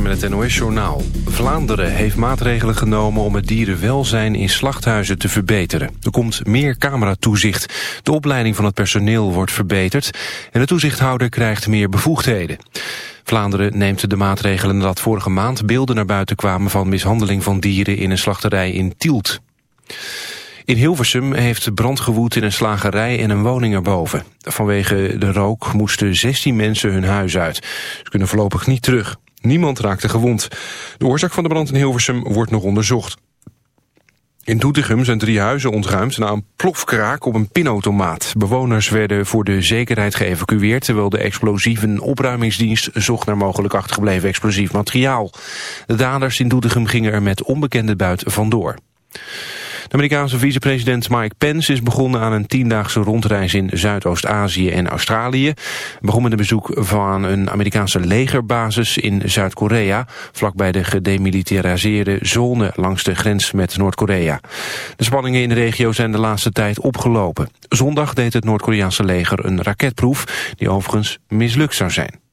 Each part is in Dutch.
Met het NOS-journaal. Vlaanderen heeft maatregelen genomen om het dierenwelzijn in slachthuizen te verbeteren. Er komt meer cameratoezicht. De opleiding van het personeel wordt verbeterd... en de toezichthouder krijgt meer bevoegdheden. Vlaanderen neemt de maatregelen nadat vorige maand beelden naar buiten kwamen... van mishandeling van dieren in een slachterij in Tielt. In Hilversum heeft brand gewoed in een slagerij en een woning erboven. Vanwege de rook moesten 16 mensen hun huis uit. Ze kunnen voorlopig niet terug. Niemand raakte gewond. De oorzaak van de brand in Hilversum wordt nog onderzocht. In Doetinchem zijn drie huizen ontruimd na een plofkraak op een pinautomaat. Bewoners werden voor de zekerheid geëvacueerd... terwijl de explosieve opruimingsdienst zocht naar mogelijk achtergebleven explosief materiaal. De daders in Doetinchem gingen er met onbekende buit vandoor. De Amerikaanse vicepresident Mike Pence is begonnen aan een tiendaagse rondreis in Zuidoost-Azië en Australië. Begon met een bezoek van een Amerikaanse legerbasis in Zuid-Korea, vlakbij de gedemilitariseerde zone langs de grens met Noord-Korea. De spanningen in de regio zijn de laatste tijd opgelopen. Zondag deed het Noord-Koreaanse leger een raketproef, die overigens mislukt zou zijn.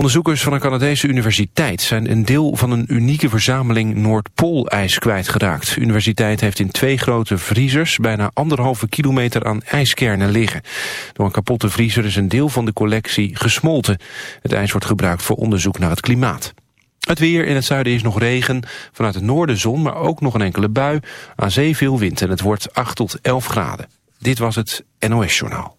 Onderzoekers van een Canadese universiteit zijn een deel van een unieke verzameling Noordpoolijs kwijtgeraakt. De universiteit heeft in twee grote vriezers bijna anderhalve kilometer aan ijskernen liggen. Door een kapotte vriezer is een deel van de collectie gesmolten. Het ijs wordt gebruikt voor onderzoek naar het klimaat. Het weer in het zuiden is nog regen, vanuit het noorden zon, maar ook nog een enkele bui. Aan zee veel wind en het wordt 8 tot 11 graden. Dit was het NOS Journaal.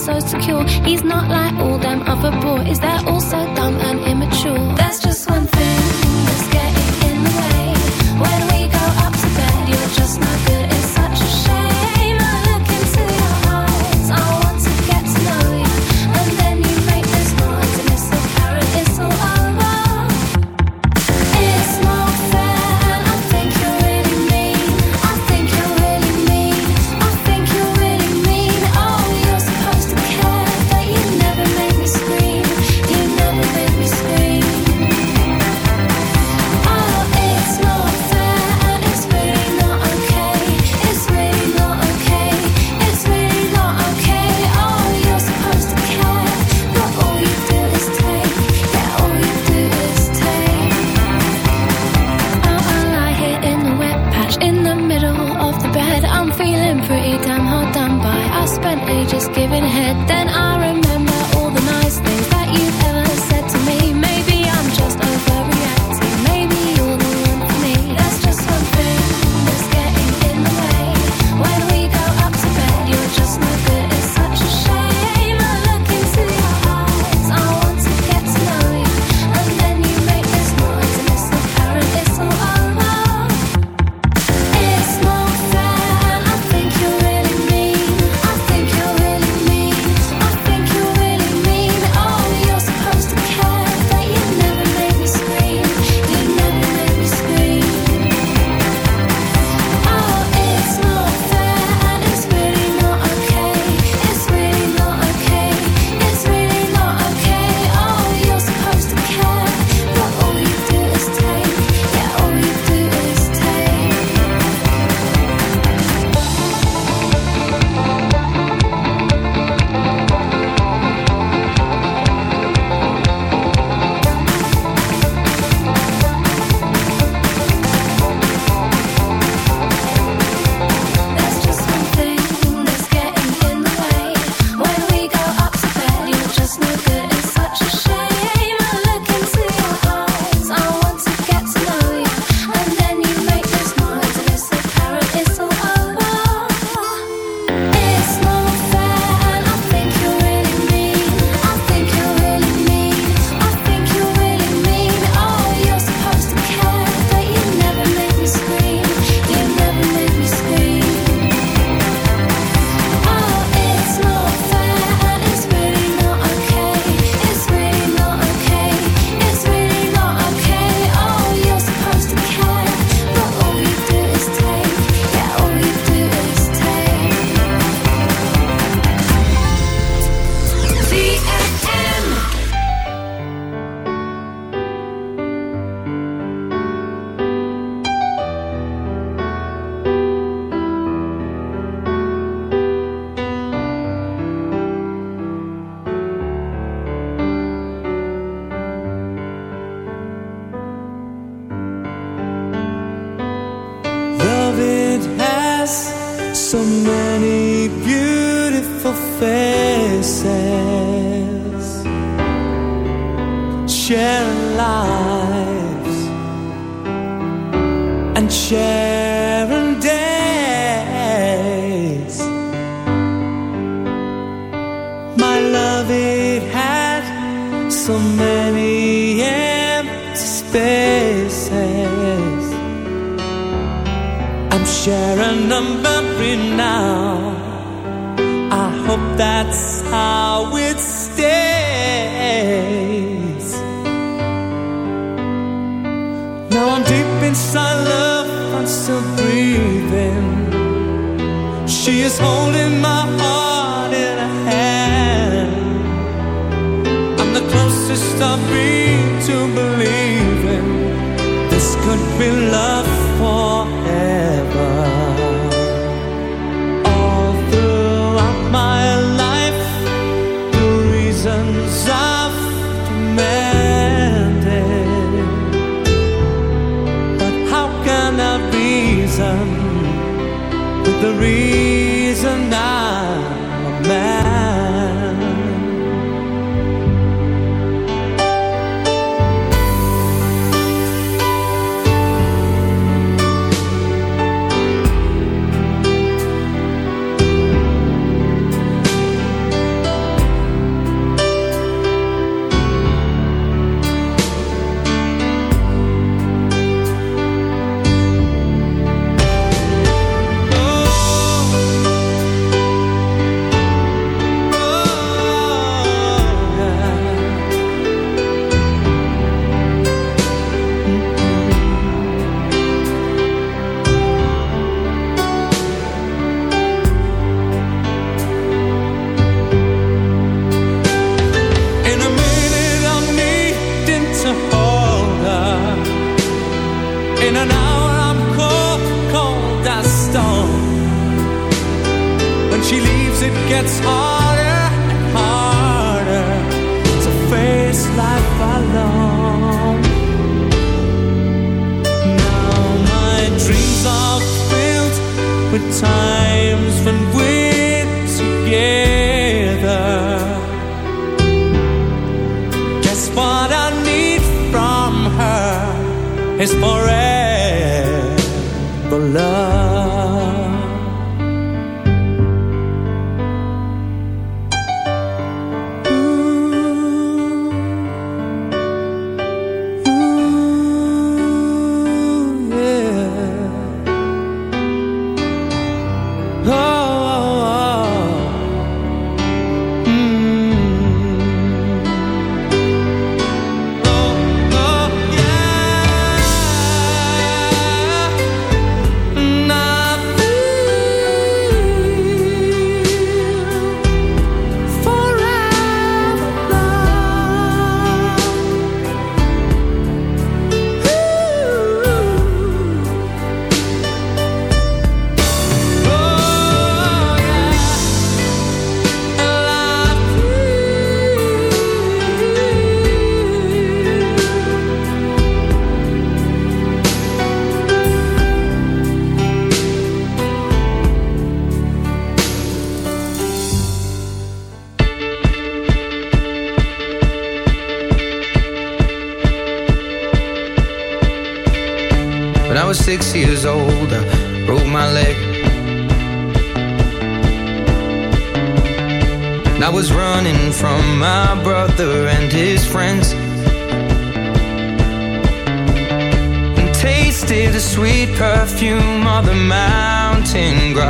so secure. He's not like all them other boys that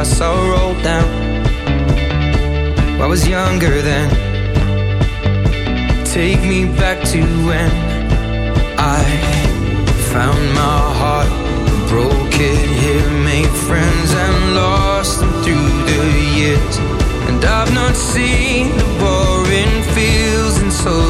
I saw rolled down. I was younger then. Take me back to when I found my heart, broke it here, made friends and lost them through the years. And I've not seen the boring fields and so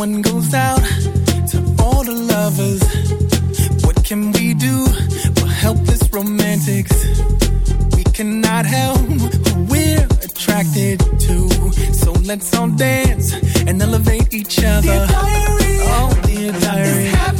one goes out to all the lovers. What can we do? We're helpless romantics. We cannot help who we're attracted to. So let's all dance and elevate each other. Oh, dear diary. It's happening again.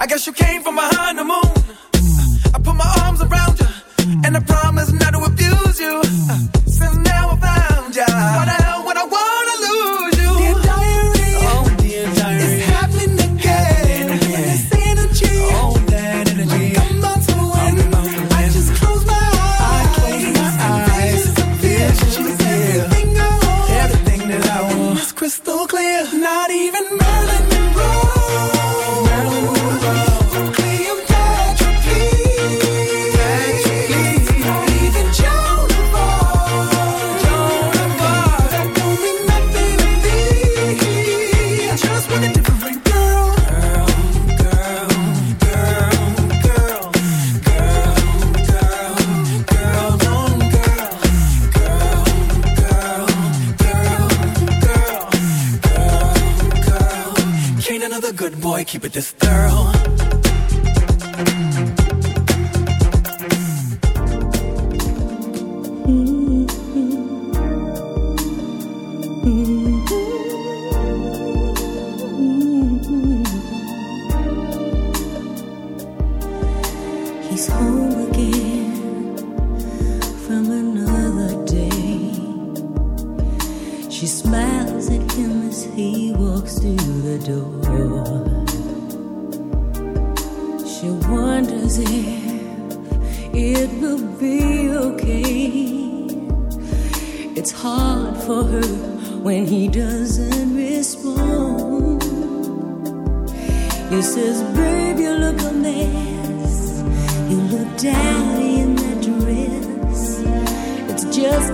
I guess you came from behind the moon. I put my arms around you, and I promise not to abuse you.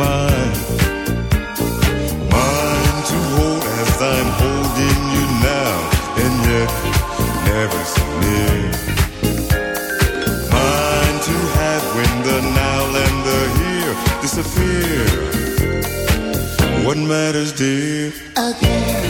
mine. Mine to hold as I'm holding you now, and yet never so near. Mine to have when the now and the here disappear. What matters, dear? Again,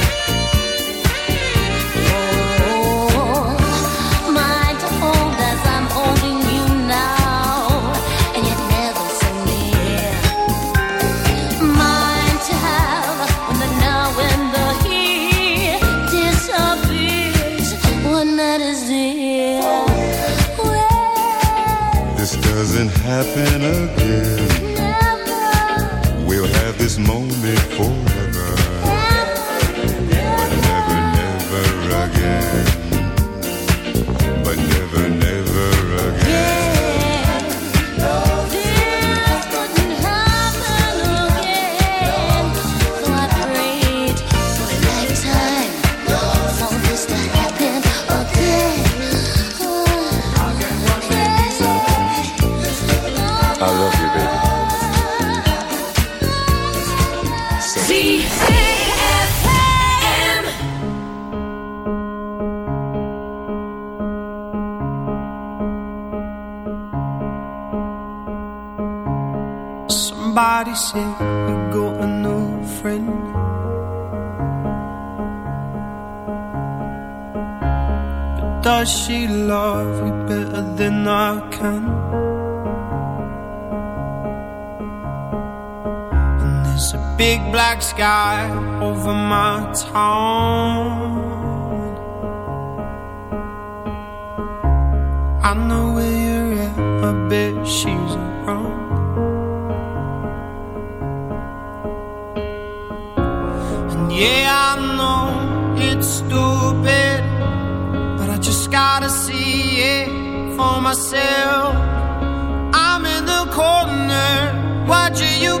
Happen she's around. And yeah, I know it's stupid, but I just gotta see it for myself. I'm in the corner, watching you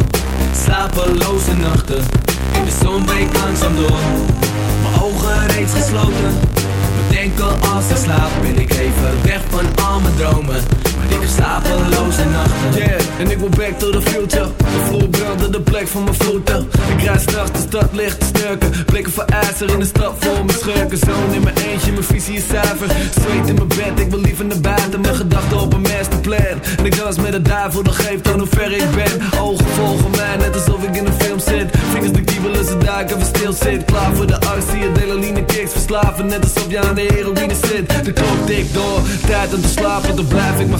slapeloze nachten. De zon breekt langzaam door, mijn ogen reeds gesloten. Bedenken als ik slaap, ben ik even weg van al mijn dromen. Ik heb slapeloze nachten. Yeah, en ik wil back to the future. De vloer brandde de plek van mijn voeten. Ik rijd s'nachts de stad licht te snurken. Blikken voor ijzer in de stad vol mijn schurken. Zoon in mijn eentje, mijn visie is zuiver. Zweet in mijn bed, ik wil liever naar buiten. Mijn gedachten op een masterplan. En ik dans met de duivel, dat geeft aan hoe ver ik ben. Ogen volgen mij, net alsof ik in een film zit. Vingers de kiebelen, ze duiken, even stil zit. Klaar voor de arts, zie je delaline kicks verslaven. Net alsof je aan de heroïne zit. De klok tikt door, tijd om te slapen. Dan blijf ik maar